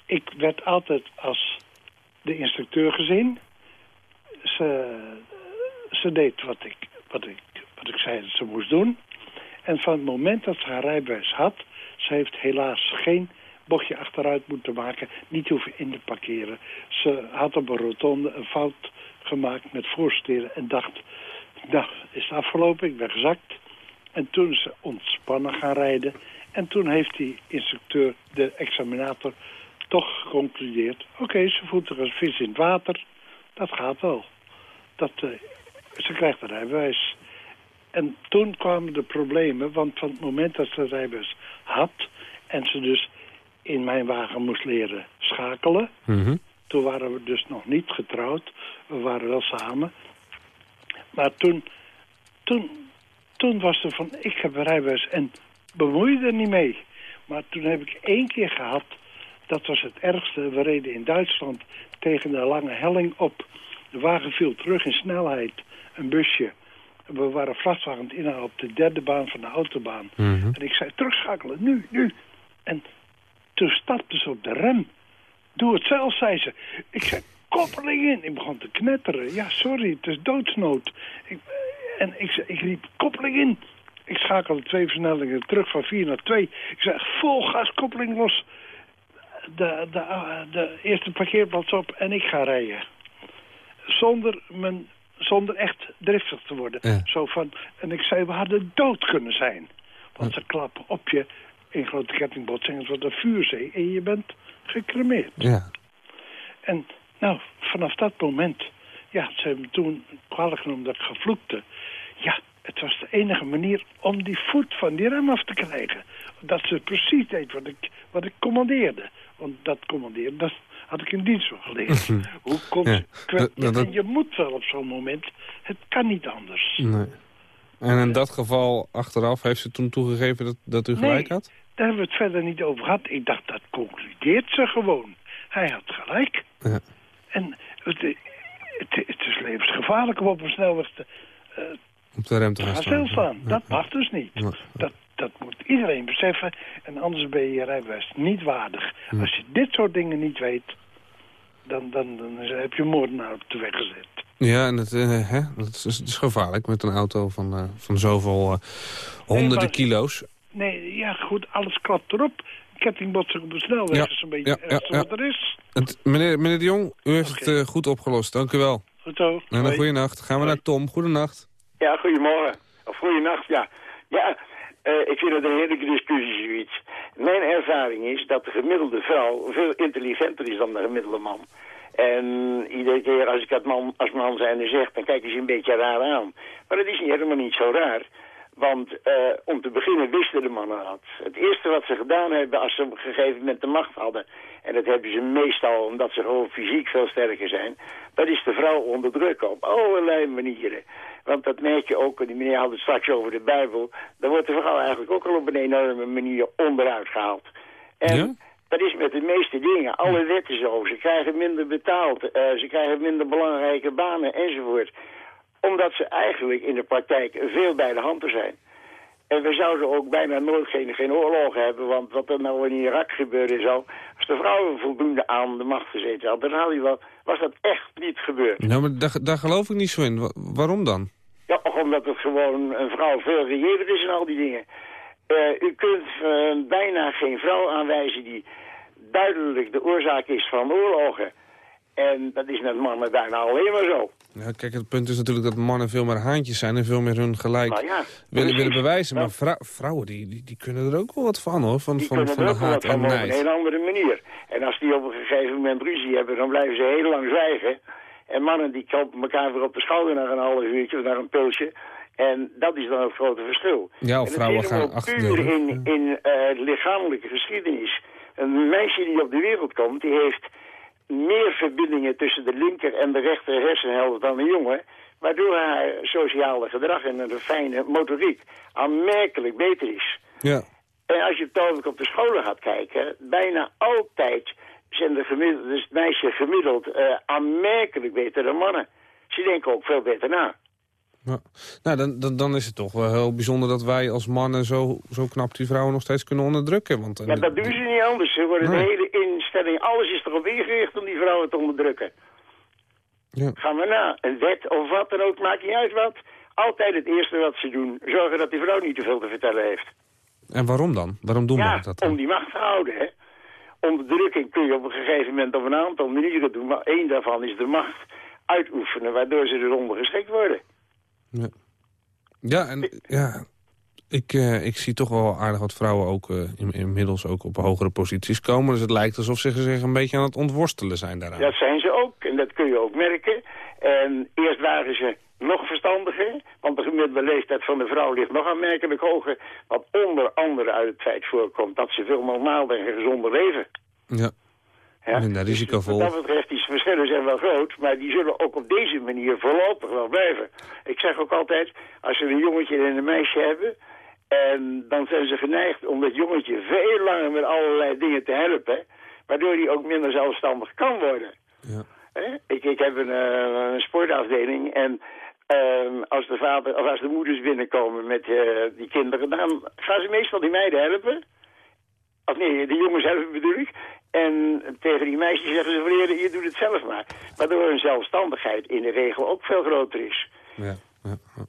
Ik werd altijd als de instructeur gezien. Ze, ze deed wat ik, wat, ik, wat ik zei dat ze moest doen. En van het moment dat ze haar rijbewijs had... ze heeft helaas geen bochtje achteruit moeten maken... niet hoeven in te parkeren. Ze had op een rotonde een fout gemaakt met voorsteren... en dacht, nou, is afgelopen, ik ben gezakt. En toen is ze ontspannen gaan rijden. En toen heeft die instructeur, de examinator, toch geconcludeerd... oké, ze voelt zich als vis in het water. Dat gaat wel. Dat, eh, ze krijgt een rijbewijs. En toen kwamen de problemen, want van het moment dat ze een rijbewijs had... en ze dus in mijn wagen moest leren schakelen... toen waren we dus nog niet getrouwd. We waren wel samen. Maar toen, toen, toen was er van, ik heb een rijbewijs en bemoei je er niet mee. Maar toen heb ik één keer gehad, dat was het ergste. We reden in Duitsland tegen de lange helling op. De wagen viel terug in snelheid, een busje. We waren vrachtwagen inhalen op de derde baan van de autobaan. En ik zei, terugschakelen, nu, nu. En toen stapte ze op de rem. Doe het zelf, zei ze. Ik zei, koppeling in. Ik begon te knetteren. Ja, sorry, het is doodsnood. Ik, en ik, ik riep, koppeling in. Ik schakelde twee versnellingen terug van 4 naar 2. Ik zei, vol gas, koppeling los. De, de, de eerste parkeerplaats op en ik ga rijden. Zonder, mijn, zonder echt driftig te worden. Ja. Zo van, en ik zei, we hadden dood kunnen zijn. Want ze klappen op je in grote kettingbotsingen tot een vuurzee. En je bent gecremeerd. Ja. En nou, vanaf dat moment, ja, ze hebben toen kwalijk genomen dat gevloekte. Ja, het was de enige manier om die voet van die rem af te krijgen. Dat ze precies deed wat ik, wat ik commandeerde. Want dat commanderen, dat had ik in dienst wel geleerd. Hoe consequent. Dat- dat- En je moet wel op zo'n moment. Het kan niet anders. Nee. En in dat geval, achteraf, heeft ze toen toegegeven dat, dat u gelijk Nee. had? Daar hebben we het verder niet over gehad. Ik dacht, dat concludeert ze gewoon. Hij had gelijk. Ja. En het, het, het is levensgevaarlijk om op een snelweg te, eh, Op de rem te gaan gaan staan. stilstaan. Ja. Dat mag dus niet. Ja. Dat, dat moet iedereen beseffen. En anders ben je je rijbewijs niet waardig. Als je dit soort dingen niet weet... dan, dan, dan heb je moordenaar op de weg gezet. Ja, en het, eh, hè, dat is, het is gevaarlijk met een auto van, eh, van zoveel eh, honderden maar- kilo's. Nee, ja goed, alles klapt erop. Kettingbotsing op de snelweg Ja, is een beetje ja, wat er is. Het, meneer, meneer de Jong, u heeft het goed opgelost. Dank u wel. Goed zo. En een goede nacht. Gaan we naar Tom. Goedenacht. Ja, goedemorgen. Of goedenacht, ja. Ja, eh, ik vind het een heerlijke discussie zoiets. Mijn ervaring is dat de gemiddelde vrouw veel intelligenter is dan de gemiddelde man. En iedere keer als ik dat man, als man zijnde zeg, dan kijken ze een beetje raar aan. Maar dat is niet, helemaal niet zo raar. Want eh, om te beginnen wisten de mannen dat. Het eerste wat ze gedaan hebben als ze op een gegeven moment de macht hadden... en dat hebben ze meestal omdat ze gewoon fysiek veel sterker zijn... dat is de vrouw onderdrukken op allerlei manieren. Want dat merk je ook, die meneer had het straks over de Bijbel... daar wordt de vrouw eigenlijk ook al op een enorme manier onderuit gehaald. En? Dat is met de meeste dingen. Alle wetten zo. Ze krijgen minder betaald. eh, ze krijgen minder belangrijke banen enzovoort. Omdat ze eigenlijk in de praktijk veel bij de hand zijn. En we zouden ook bijna nooit geen, geen oorlogen hebben. Want wat er nou in Irak gebeurde en zo. Als de vrouwen voldoende aan de macht gezeten hadden, dan had je wel, was dat echt niet gebeurd. Nou, maar daar, daar geloof ik niet zo in. Wa- waarom dan? Ja, omdat het gewoon een vrouw veel reëler is en al die dingen. Eh, u kunt eh, bijna geen vrouw aanwijzen die duidelijk de oorzaak is van oorlogen. En dat is met mannen bijna alleen maar zo. Ja, kijk, het punt is natuurlijk dat mannen veel meer haantjes zijn... en veel meer hun gelijk Nou ja, willen, willen bewijzen. Maar vrou- vrouwen die, die, die kunnen er ook wel wat van, hoor. Van, Die van, kunnen van er ook wel wat en van op een hele andere manier. En als die op een gegeven moment ruzie hebben, dan blijven ze heel lang zwijgen. En mannen die kloppen elkaar weer op de schouder naar een half uurtje of naar een pilsje. En dat is dan het grote verschil. Ja, vrouwen gaan ook achter de puur rug, in, in eh, lichamelijke geschiedenis. Een meisje die op de wereld komt, die heeft meer verbindingen tussen de linker en de rechter hersenhelft dan een jongen. Waardoor haar sociale gedrag en een fijne motoriek aanmerkelijk beter is. Ja. En als je toonlijk op de scholen gaat kijken, bijna altijd zijn de gemiddeld, dus het meisje gemiddeld eh, aanmerkelijk beter dan mannen. Ze denken ook veel beter na. Ja. Nou, dan, dan, dan is het toch wel heel bijzonder dat wij als mannen zo, zo knap die vrouwen nog steeds kunnen onderdrukken. Want, eh, Ja, dat doen ze niet anders. Ze worden Nee. de hele instelling, alles is erop ingericht om die vrouwen te onderdrukken. Ja. Gaan we na. Een wet of wat dan ook, maakt niet uit wat. Altijd het eerste wat ze doen, zorgen dat die vrouw niet te veel te vertellen heeft. En waarom dan? Waarom doen ja, we dat dan? om die macht te houden, hè. Onderdrukking kun je op een gegeven moment op een aantal manieren doen, maar één daarvan is de macht uitoefenen, waardoor ze eronder geschikt worden. Ja, ja en ja, ik, eh, ik zie toch wel aardig wat vrouwen ook eh, in, inmiddels ook op hogere posities komen. Dus het lijkt alsof ze zich een beetje aan het ontworstelen zijn daaraan. Dat zijn ze ook, en dat kun je ook merken. En eerst waren ze nog verstandiger, want de gemiddelde leeftijd van de vrouw ligt nog aanmerkelijk hoger. Wat onder andere uit het feit voorkomt dat ze veel normaler en gezonder leven. Ja, Ja? minder risicovol. Wat dat betreft, die verschillen zijn wel groot, maar die zullen ook op deze manier voorlopig wel blijven. Ik zeg ook altijd, als ze een jongetje en een meisje hebben, en dan zijn ze geneigd om dat jongetje veel langer met allerlei dingen te helpen, waardoor die ook minder zelfstandig kan worden. Ja. Ik, ik heb een, eh, een sportafdeling en ehm, als de vader of als de moeders binnenkomen met eh, die kinderen, dan gaan ze meestal die meiden helpen. Of nee, de jongen zelf bedoel ik. En tegen die meisjes zeggen ze heren, je doet het zelf maar. Waardoor hun zelfstandigheid in de regel ook veel groter is. Ja, ja, ja.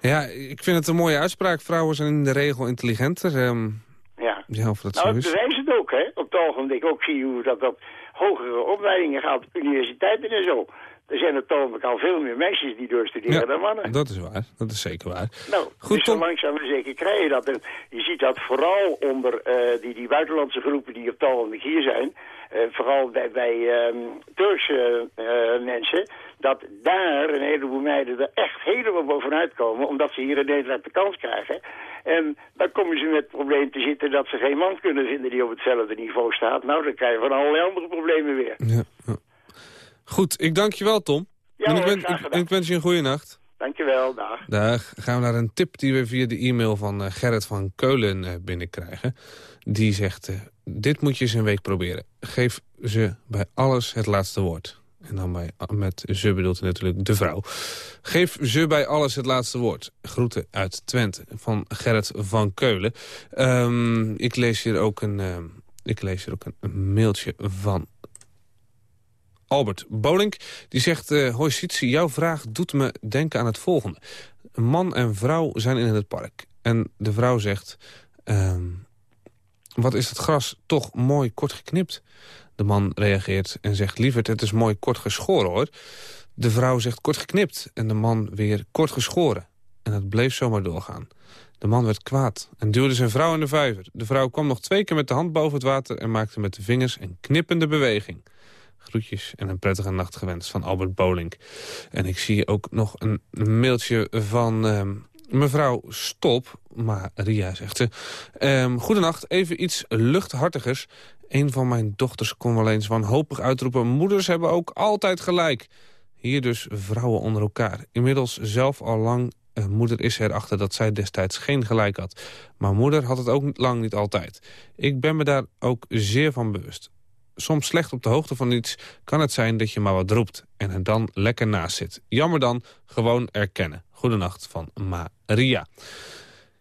ja, ik vind het een mooie uitspraak. Vrouwen zijn in de regel intelligenter. ehm, Ja. ja, of dat Nou, zo het is. bewijst het ook, hè. Op het ogenblik ook zie je hoe dat op hogere opleidingen gaat, universiteiten en zo. Er zijn het ogenblik al veel meer meisjes die doorstuderen dan mannen. dat is waar. Dat is zeker waar. Nou, Goed, dus zo langzaam maar zeker krijg je dat. En je ziet dat vooral onder eh, die, die buitenlandse groepen die op ogenblik hier zijn... eh, vooral bij, bij ehm, Turkse eh, mensen... dat daar een heleboel meiden er echt helemaal bovenuit komen... omdat ze hier in Nederland de kans krijgen. En dan komen ze met het probleem te zitten dat ze geen man kunnen vinden... die op hetzelfde niveau staat. Nou, dan krijg je van allerlei andere problemen weer. Ja, ja. Goed, ik dank je wel, Tom. Ja, en ik, ben, ik, wens je een goede nacht. Dankjewel, dag. Dag. Gaan we naar een tip die we via de e-mail van eh, Gerrit van Keulen eh, binnenkrijgen. Die zegt, eh, dit moet je eens een week proberen. Geef ze bij alles het laatste woord. En dan bij, met ze bedoelt hij natuurlijk de vrouw. Geef ze bij alles het laatste woord. Groeten uit Twente van Gerrit van Keulen. Ehm, ik lees hier ook een, ehm, ik lees hier ook een mailtje van Albert Bolink. Die zegt, eh hoi Sitsi, jouw vraag doet me denken aan het volgende. Een man en vrouw zijn in het park. En de vrouw zegt, ehm, wat is het gras toch mooi kort geknipt? De man reageert en zegt, lieverd, het is mooi kort geschoren hoor. De vrouw zegt kort geknipt en de man weer kort geschoren. En het bleef zomaar doorgaan. De man werd kwaad en duwde zijn vrouw in de vijver. De vrouw kwam nog twee keer met de hand boven het water... en maakte met de vingers een knippende beweging. En een prettige nacht gewenst van Albert Bolink. En ik zie ook nog een mailtje van ehm, mevrouw Stop. Maria, zegt ze. Ehm goedenacht, even iets luchthartigers. Een van mijn dochters kon wel eens wanhopig uitroepen... moeders hebben ook altijd gelijk. Hier dus vrouwen onder elkaar. Inmiddels zelf al lang eh, moeder is erachter dat zij destijds geen gelijk had. Maar moeder had het ook lang niet altijd. Ik ben me daar ook zeer van bewust. Soms slecht op de hoogte van iets kan het zijn dat je maar wat roept... en er dan lekker naast zit. Jammer dan, gewoon erkennen. Goedenacht van Maria.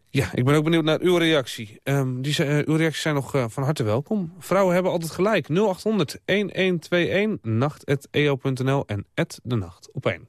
Ja, ik ben ook benieuwd naar uw reactie. Ehm, die, eh, uw reacties zijn nog eh, van harte welkom. Vrouwen hebben altijd gelijk. 0800 1121 nacht.eo.nl en at de nacht op 1.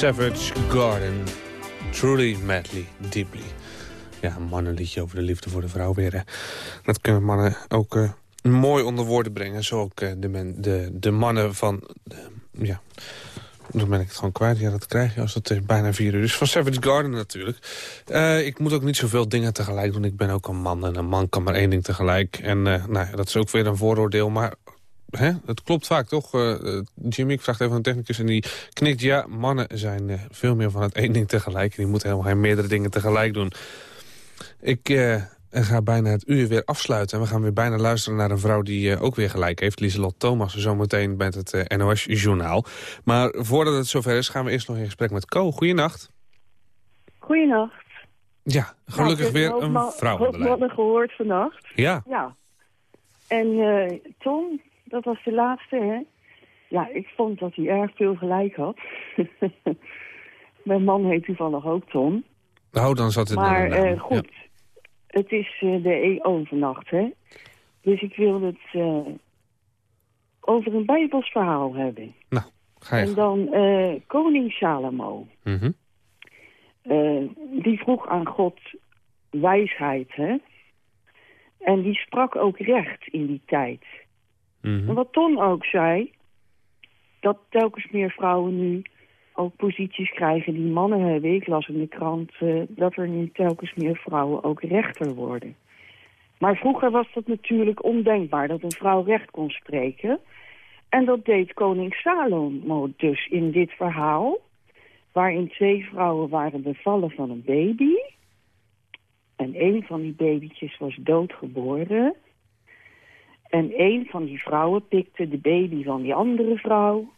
Savage Garden. Truly, madly, deeply. Ja, een mannenliedje over de liefde voor de vrouw weer. Dat kunnen mannen ook eh, mooi onder woorden brengen. Zo ook eh, de, de, de mannen van... de- ja, dan ben ik het gewoon kwijt. Ja, dat krijg je als het bijna vier uur is. Van Savage Garden natuurlijk. Eh, ik moet ook niet zoveel dingen tegelijk doen. Ik ben ook een man en een man kan maar één ding tegelijk. En eh, nou, dat is ook weer een vooroordeel. Maar hè, het klopt vaak, toch? Eh, Jimmy, ik vraag het even aan de technicus en die knikt. Ja, mannen zijn eh, veel meer van het één ding tegelijk. En die moeten helemaal geen meerdere dingen tegelijk doen. Ik ga bijna het uur weer afsluiten. En we gaan weer bijna luisteren naar een vrouw die ook weer gelijk heeft. Lieselot Thomas, zometeen met het NOS-journaal. Maar voordat het zover is, gaan we eerst nog in gesprek met Co. Goeienacht. Goeienacht. Ja, gelukkig weer een vrouw aan de lijn. mannen gehoord vannacht. Ja, Ja. En Tom, dat was de laatste, hè? Ja, ik vond dat hij erg veel gelijk had. Mijn man heet toevallig ook Tom. nou dan zat het Maar in de naam. eh, goed, het is eh, de EO vannacht, hè? Dus ik wil het eh, over een Bijbels verhaal hebben. Nou, ga je En dan koning Salomo. Eh, die vroeg aan God wijsheid, hè? En die sprak ook recht in die tijd. Mhm. En wat Ton ook zei, dat telkens meer vrouwen nu ook posities krijgen die mannen hebben. Ik las in de krant eh, dat er nu telkens meer vrouwen ook rechter worden. Maar vroeger was dat natuurlijk ondenkbaar dat een vrouw recht kon spreken. En dat deed koning Salomo dus in dit verhaal. Waarin twee vrouwen waren bevallen van een baby. En een van die babytjes was doodgeboren. En een van die vrouwen pikte de baby van die andere vrouw.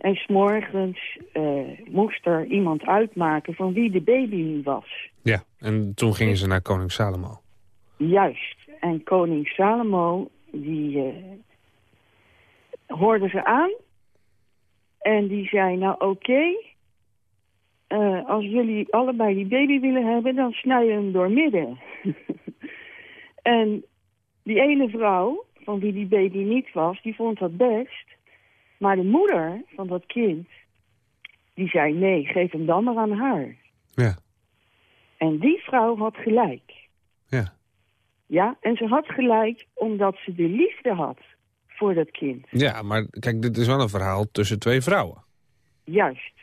En s'morgens eh moest er iemand uitmaken van wie de baby nu was. Ja, en toen gingen ze naar koning Salomo. Juist. En koning Salomo, die eh, hoorde ze aan. En die zei, nou oké, eh, als jullie allebei die baby willen hebben, dan snij je hem door midden. en die ene vrouw, van wie die baby niet was, die vond dat best. Maar de moeder van dat kind, die zei, nee, geef hem dan maar aan haar. Ja. En die vrouw had gelijk. Ja. Ja, en ze had gelijk omdat ze de liefde had voor dat kind. Ja, maar kijk, dit is wel een verhaal tussen twee vrouwen. Juist.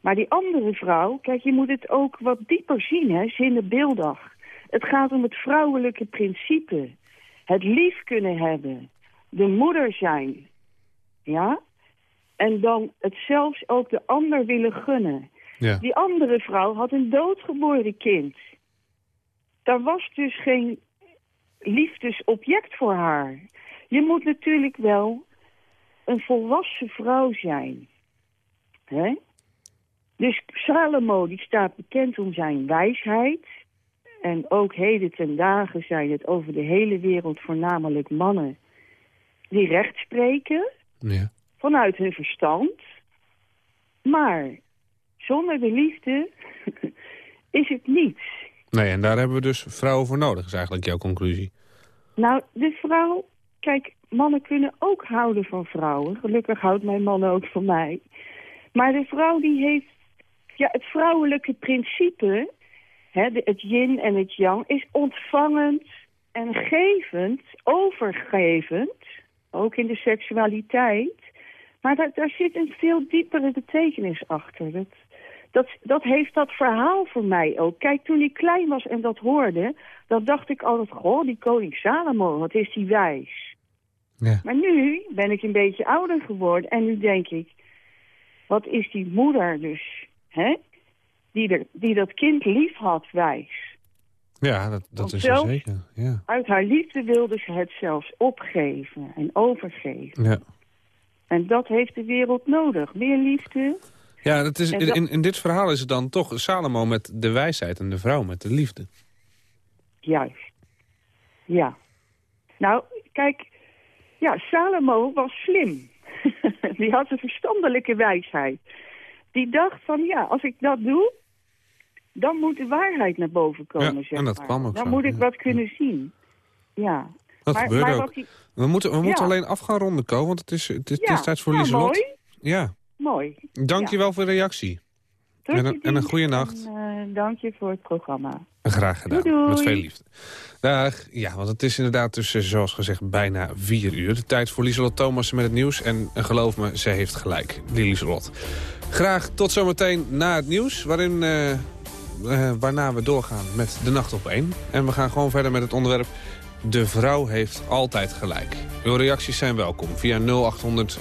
Maar die andere vrouw, kijk, je moet het ook wat dieper zien, hè, zinnebeeldig. Het gaat om het vrouwelijke principe. Het lief kunnen hebben. De moeder zijn. Ja? En dan het zelfs ook de ander willen gunnen. Ja. Die andere vrouw had een doodgeboren kind. Daar was dus geen liefdesobject voor haar. Je moet natuurlijk wel een volwassen vrouw zijn. Hè? Dus Salomo die staat bekend om zijn wijsheid. En ook heden ten dagen zijn het over de hele wereld voornamelijk mannen die recht spreken Ja. vanuit hun verstand. Maar zonder de liefde is het niets. Nee, en daar hebben we dus vrouwen voor nodig, is eigenlijk jouw conclusie. Nou, de vrouw... Kijk, mannen kunnen ook houden van vrouwen. Gelukkig houdt mijn man ook van mij. Maar de vrouw die heeft... Ja, het vrouwelijke principe, hè, het yin en het yang, is ontvangend en gevend, overgevend. Ook in de seksualiteit. Maar daar, daar zit een veel diepere betekenis achter. Dat, dat, dat heeft dat verhaal voor mij ook. Kijk, toen ik klein was en dat hoorde, dan dacht ik altijd, goh, die koning Salomo, wat is die wijs. Ja. Maar nu ben ik een beetje ouder geworden en nu denk ik, wat is die moeder dus, hè? Die, er, die dat kind lief had, wijs. Ja, dat, dat is zelfs- zeker. Ja. Uit haar liefde wilde ze het zelfs opgeven en overgeven. Ja. En dat heeft de wereld nodig. Meer liefde. Ja, dat is, dat- in, in dit verhaal is het dan toch Salomo met de wijsheid en de vrouw met de liefde. Juist. Ja. Nou, kijk, ja, Salomo was slim. Die had een verstandelijke wijsheid. Die dacht van, ja, als ik dat doe, dan moet de waarheid naar boven komen, Ja, zeg en dat maar. kwam ook Dan zo, moet ik ja. wat kunnen zien. Ja. Dat Maar- gebeurde maar ook. die- We moeten, we Ja. moeten alleen af gaan ronden, Ko, want het is, het is, het Ja, is tijd voor ja, Lieselot. mooi. Ja, Mooi. dank je wel voor de reactie. Tot En een, en een goede nacht. En, eh, dank je voor het programma. Graag gedaan, Doei, doei. met veel liefde. Dag. Ja, want het is inderdaad tussen, zoals gezegd, bijna vier uur. De tijd voor Lieselot Thomassen met het nieuws. En eh, geloof me, ze heeft gelijk, die Lieselot. Graag tot zometeen na het nieuws, waarin, eh, eh, waarna we doorgaan met de nacht op één. En we gaan gewoon verder met het onderwerp... De vrouw heeft altijd gelijk. Uw reacties zijn welkom via 0800